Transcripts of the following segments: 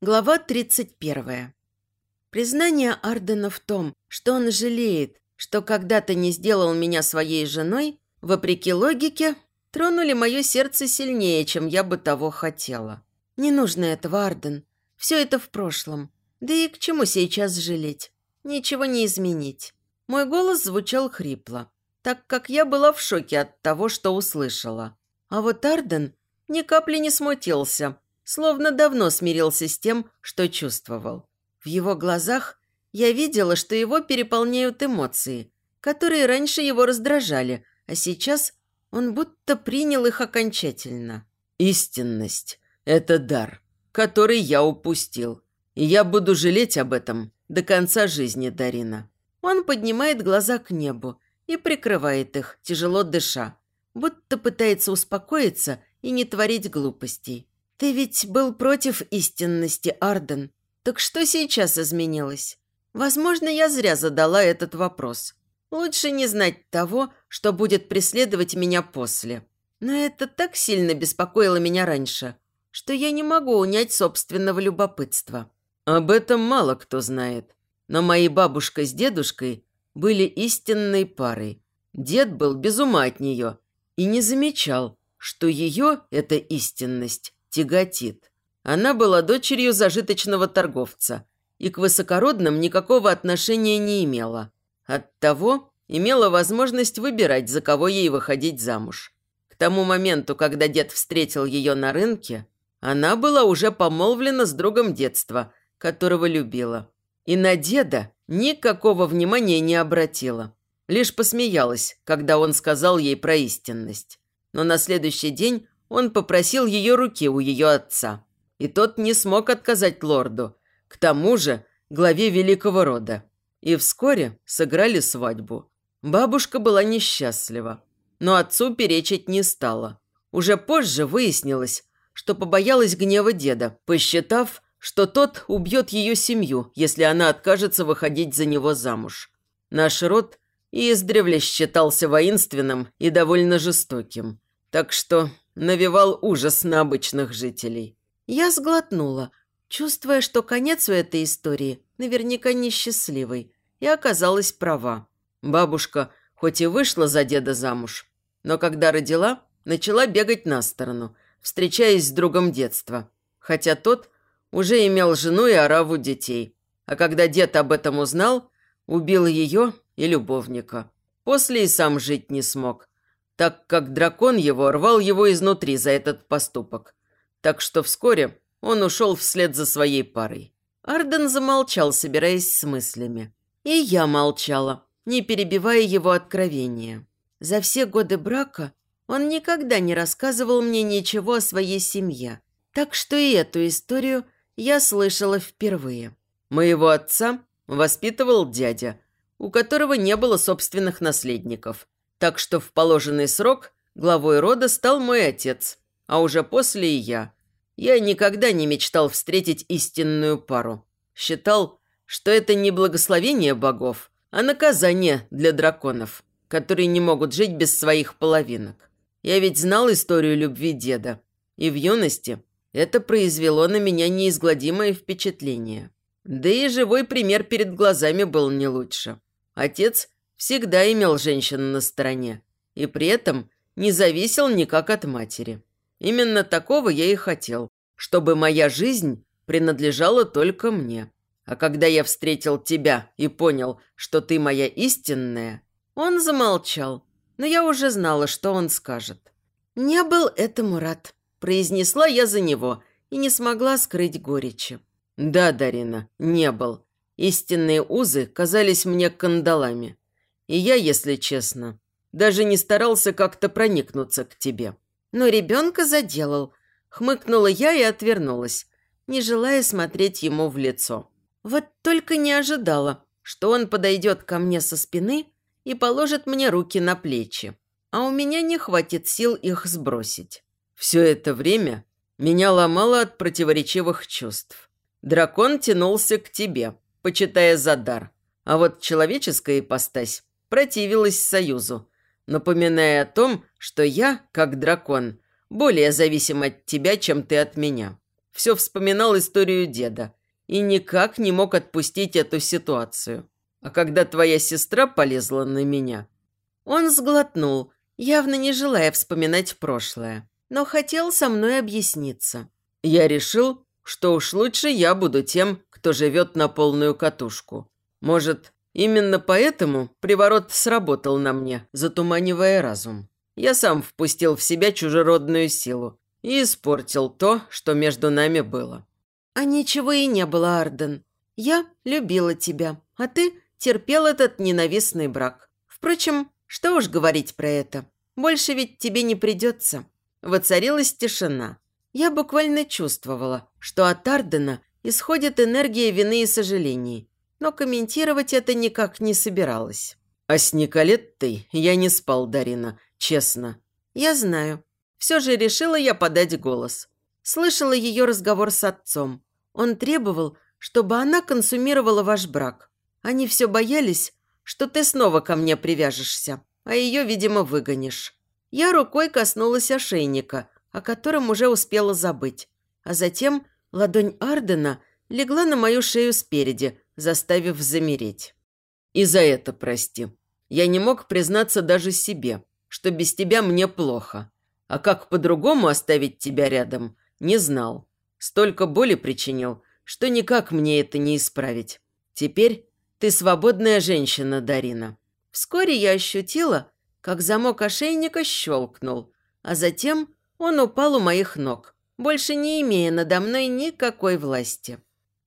Глава 31. Признание Ардена в том, что он жалеет, что когда-то не сделал меня своей женой, вопреки логике, тронули мое сердце сильнее, чем я бы того хотела. Не нужно этого, Арден. Все это в прошлом. Да и к чему сейчас жалеть? Ничего не изменить. Мой голос звучал хрипло, так как я была в шоке от того, что услышала. А вот Арден ни капли не смутился, словно давно смирился с тем, что чувствовал. В его глазах я видела, что его переполняют эмоции, которые раньше его раздражали, а сейчас он будто принял их окончательно. «Истинность – это дар, который я упустил, и я буду жалеть об этом до конца жизни, Дарина». Он поднимает глаза к небу и прикрывает их, тяжело дыша, будто пытается успокоиться и не творить глупостей. «Ты ведь был против истинности, Арден. Так что сейчас изменилось? Возможно, я зря задала этот вопрос. Лучше не знать того, что будет преследовать меня после. Но это так сильно беспокоило меня раньше, что я не могу унять собственного любопытства». «Об этом мало кто знает. Но мои бабушка с дедушкой были истинной парой. Дед был без ума от нее и не замечал, что ее эта истинность тяготит. Она была дочерью зажиточного торговца и к высокородным никакого отношения не имела. Оттого имела возможность выбирать, за кого ей выходить замуж. К тому моменту, когда дед встретил ее на рынке, она была уже помолвлена с другом детства, которого любила. И на деда никакого внимания не обратила. Лишь посмеялась, когда он сказал ей про истинность. Но на следующий день он попросил ее руки у ее отца. И тот не смог отказать лорду, к тому же главе великого рода. И вскоре сыграли свадьбу. Бабушка была несчастлива, но отцу перечить не стала. Уже позже выяснилось, что побоялась гнева деда, посчитав, что тот убьет ее семью, если она откажется выходить за него замуж. Наш род издревле считался воинственным и довольно жестоким. Так что навевал ужас на обычных жителей. Я сглотнула, чувствуя, что конец у этой истории наверняка несчастливый, и оказалась права. Бабушка хоть и вышла за деда замуж, но когда родила, начала бегать на сторону, встречаясь с другом детства, хотя тот уже имел жену и ораву детей. А когда дед об этом узнал, убил ее и любовника. После и сам жить не смог, так как дракон его рвал его изнутри за этот поступок. Так что вскоре он ушел вслед за своей парой. Арден замолчал, собираясь с мыслями. И я молчала, не перебивая его откровения. За все годы брака он никогда не рассказывал мне ничего о своей семье. Так что и эту историю я слышала впервые. Моего отца воспитывал дядя, у которого не было собственных наследников – так что в положенный срок главой рода стал мой отец, а уже после и я. Я никогда не мечтал встретить истинную пару. Считал, что это не благословение богов, а наказание для драконов, которые не могут жить без своих половинок. Я ведь знал историю любви деда, и в юности это произвело на меня неизгладимое впечатление. Да и живой пример перед глазами был не лучше. Отец всегда имел женщину на стороне и при этом не зависел никак от матери. Именно такого я и хотел, чтобы моя жизнь принадлежала только мне. А когда я встретил тебя и понял, что ты моя истинная, он замолчал, но я уже знала, что он скажет. «Не был этому рад», – произнесла я за него и не смогла скрыть горечи. «Да, Дарина, не был. Истинные узы казались мне кандалами. И я, если честно, даже не старался как-то проникнуться к тебе. Но ребенка заделал. Хмыкнула я и отвернулась, не желая смотреть ему в лицо. Вот только не ожидала, что он подойдет ко мне со спины и положит мне руки на плечи. А у меня не хватит сил их сбросить. Все это время меня ломало от противоречивых чувств. Дракон тянулся к тебе, почитая за дар. А вот человеческая ипостась противилась союзу, напоминая о том, что я, как дракон, более зависим от тебя, чем ты от меня. все вспоминал историю деда и никак не мог отпустить эту ситуацию. А когда твоя сестра полезла на меня...» Он сглотнул, явно не желая вспоминать прошлое, но хотел со мной объясниться. «Я решил, что уж лучше я буду тем, кто живет на полную катушку. Может, именно поэтому приворот сработал на мне, затуманивая разум. Я сам впустил в себя чужеродную силу и испортил то, что между нами было». «А ничего и не было, Арден. Я любила тебя, а ты терпел этот ненавистный брак. Впрочем, что уж говорить про это. Больше ведь тебе не придется. Воцарилась тишина. Я буквально чувствовала, что от Ардена исходит энергия вины и сожалений, но комментировать это никак не собиралась. А с Николеттой я не спал, Дарина, честно. Я знаю. Все же решила я подать голос. Слышала ее разговор с отцом. Он требовал, чтобы она консумировала ваш брак. Они все боялись, что ты снова ко мне привяжешься, а ее, видимо, выгонишь. Я рукой коснулась ошейника, о котором уже успела забыть. А затем ладонь Ардена легла на мою шею спереди, заставив замереть. «И за это прости. Я не мог признаться даже себе, что без тебя мне плохо. А как по-другому оставить тебя рядом, не знал. Столько боли причинил, что никак мне это не исправить. Теперь ты свободная женщина, Дарина». Вскоре я ощутила, как замок ошейника щелкнул, а затем он упал у моих ног, больше не имея надо мной никакой власти.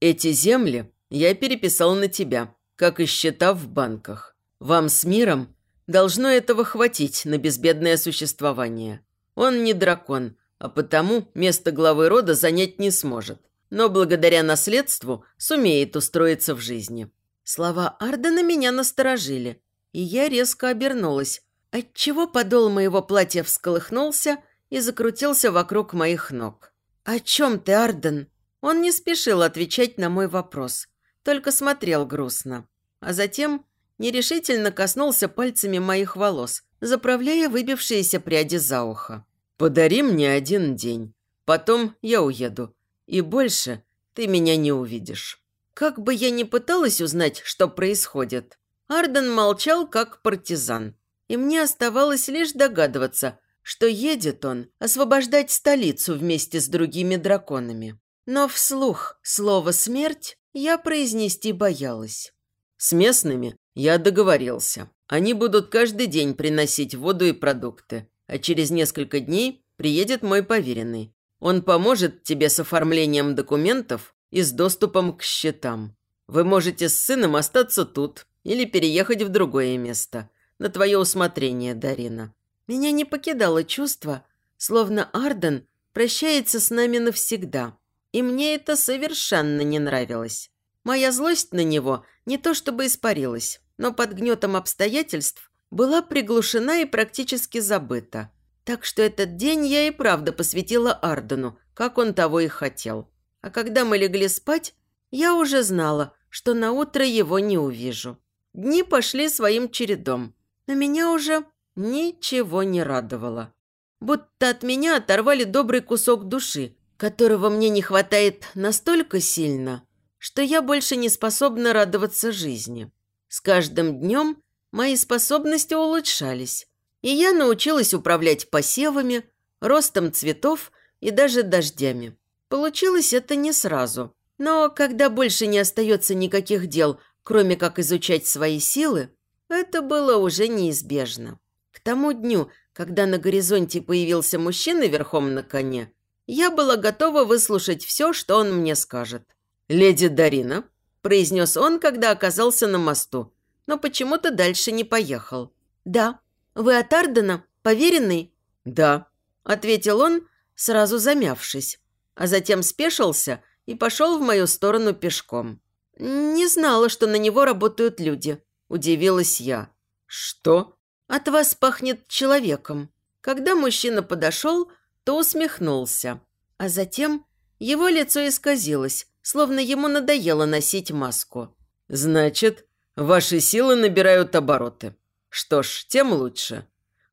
«Эти земли я переписал на тебя, как и счета в банках. Вам с миром должно этого хватить на безбедное существование. Он не дракон, а потому место главы рода занять не сможет, но благодаря наследству сумеет устроиться в жизни». Слова Ардена меня насторожили, и я резко обернулась, отчего подол моего платья всколыхнулся и закрутился вокруг моих ног. «О чем ты, Арден?» Он не спешил отвечать на мой вопрос, только смотрел грустно. А затем нерешительно коснулся пальцами моих волос, заправляя выбившиеся пряди за ухо. «Подари мне один день, потом я уеду, и больше ты меня не увидишь». Как бы я ни пыталась узнать, что происходит, Арден молчал как партизан. И мне оставалось лишь догадываться, что едет он освобождать столицу вместе с другими драконами. Но вслух слово «смерть» я произнести боялась. С местными я договорился. Они будут каждый день приносить воду и продукты. А через несколько дней приедет мой поверенный. Он поможет тебе с оформлением документов и с доступом к счетам. Вы можете с сыном остаться тут или переехать в другое место. На твое усмотрение, Дарина». Меня не покидало чувство, словно Арден прощается с нами навсегда. И мне это совершенно не нравилось. Моя злость на него не то чтобы испарилась, но под гнетом обстоятельств была приглушена и практически забыта. Так что этот день я и правда посвятила Ардену, как он того и хотел. А когда мы легли спать, я уже знала, что на утро его не увижу. Дни пошли своим чередом, но меня уже ничего не радовало. Будто от меня оторвали добрый кусок души, которого мне не хватает настолько сильно, что я больше не способна радоваться жизни. С каждым днем мои способности улучшались, и я научилась управлять посевами, ростом цветов и даже дождями. Получилось это не сразу. Но когда больше не остается никаких дел, кроме как изучать свои силы, это было уже неизбежно. К тому дню, когда на горизонте появился мужчина верхом на коне, я была готова выслушать все, что он мне скажет. «Леди Дарина», – произнес он, когда оказался на мосту, но почему-то дальше не поехал. «Да. Вы от Ардена? Поверенный?» «Да», – ответил он, сразу замявшись а затем спешился и пошел в мою сторону пешком. «Не знала, что на него работают люди», – удивилась я. «Что?» «От вас пахнет человеком». Когда мужчина подошел, то усмехнулся, а затем его лицо исказилось, словно ему надоело носить маску. «Значит, ваши силы набирают обороты. Что ж, тем лучше.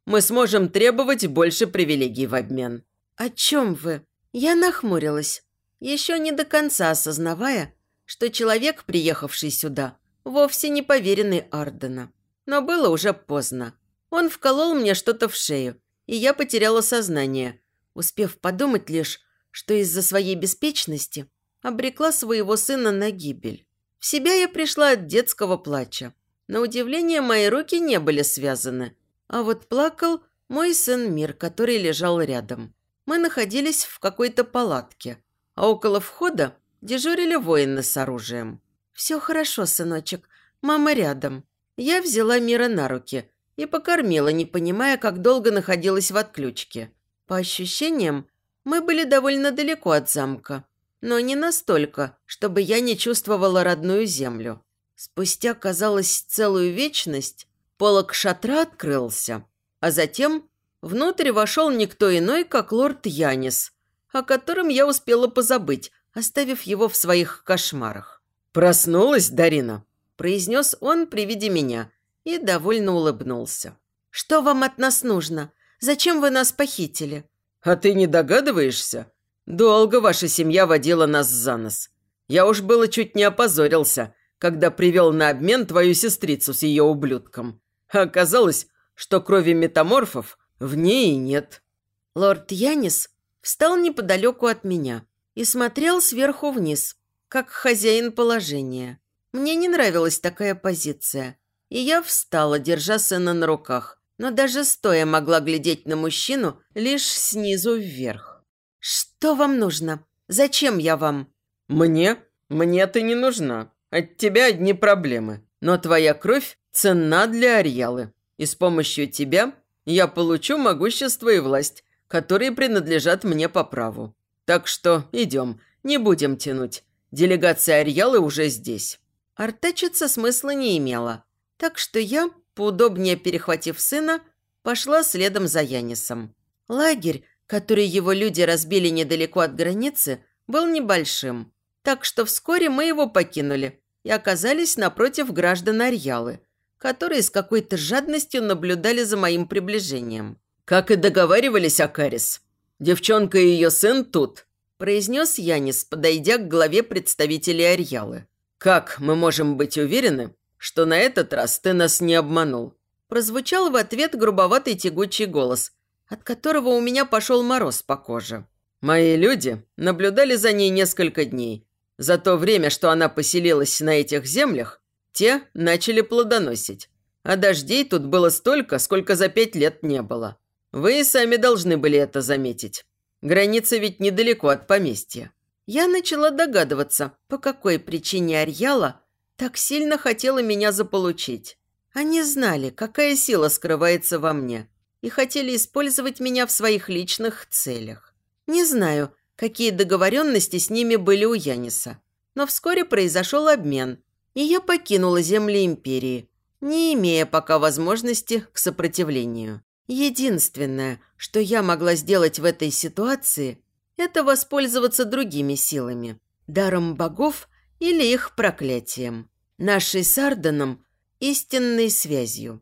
Мы сможем требовать больше привилегий в обмен». «О чем вы?» Я нахмурилась. еще не до конца осознавая, что человек, приехавший сюда, вовсе не поверенный Ардена. Но было уже поздно. Он вколол мне что-то в шею, и я потеряла сознание, успев подумать лишь, что из-за своей беспечности обрекла своего сына на гибель. В себя я пришла от детского плача. На удивление, мои руки не были связаны. А вот плакал мой сын Мир, который лежал рядом. Мы находились в какой-то палатке, а около входа дежурили воины с оружием. «Все хорошо, сыночек, мама рядом». Я взяла Мира на руки и покормила, не понимая, как долго находилась в отключке. По ощущениям, мы были довольно далеко от замка, но не настолько, чтобы я не чувствовала родную землю. Спустя, казалось, целую вечность полог шатра открылся, а затем внутрь вошел никто иной, как лорд Янис, о котором я успела позабыть, оставив его в своих кошмарах. «Проснулась, Дарина?» – произнес он при виде меня и довольно улыбнулся. «Что вам от нас нужно? Зачем вы нас похитили?» «А ты не догадываешься? Долго ваша семья водила нас за нос. Я уж было чуть не опозорился, когда привел на обмен твою сестрицу с ее ублюдком. А оказалось, что крови метаморфов в ней и нет». Лорд Янис встал неподалеку от меня и смотрел сверху вниз, как хозяин положения. Мне не нравилась такая позиция, и я встала, держа сына на руках, но даже стоя могла глядеть на мужчину лишь снизу вверх. «Что вам нужно? Зачем я вам?» «Мне? Мне ты не нужна. От тебя одни проблемы. Но твоя кровь ценна для Ариалы, и с помощью тебя я получу могущество и власть, которые принадлежат мне по праву. Так что идем, не будем тянуть. Делегация Ариалы уже здесь». Артачиться смысла не имела, так что я, поудобнее перехватив сына, пошла следом за Янисом. Лагерь, который его люди разбили недалеко от границы, был небольшим, так что вскоре мы его покинули и оказались напротив граждан Арьялы, которые с какой-то жадностью наблюдали за моим приближением. «Как и договаривались, Акарис, девчонка и ее сын тут», произнес Янис, подойдя к главе представителей Арьялы. «Как мы можем быть уверены, что на этот раз ты нас не обманул?» Прозвучал в ответ грубоватый тягучий голос, от которого у меня пошел мороз по коже. «Мои люди наблюдали за ней несколько дней. За то время, что она поселилась на этих землях, те начали плодоносить. А дождей тут было столько, сколько за пять лет не было. Вы и сами должны были это заметить. Граница ведь недалеко от поместья. Я начала догадываться, по какой причине Арьяла так сильно хотела меня заполучить. Они знали, какая сила скрывается во мне, и хотели использовать меня в своих личных целях. Не знаю, какие договоренности с ними были у Яниса, но вскоре произошел обмен, и я покинула земли Империи, не имея пока возможности к сопротивлению. Единственное, что я могла сделать в этой ситуации, это воспользоваться другими силами, даром богов или их проклятием, нашей с Арденом истинной связью.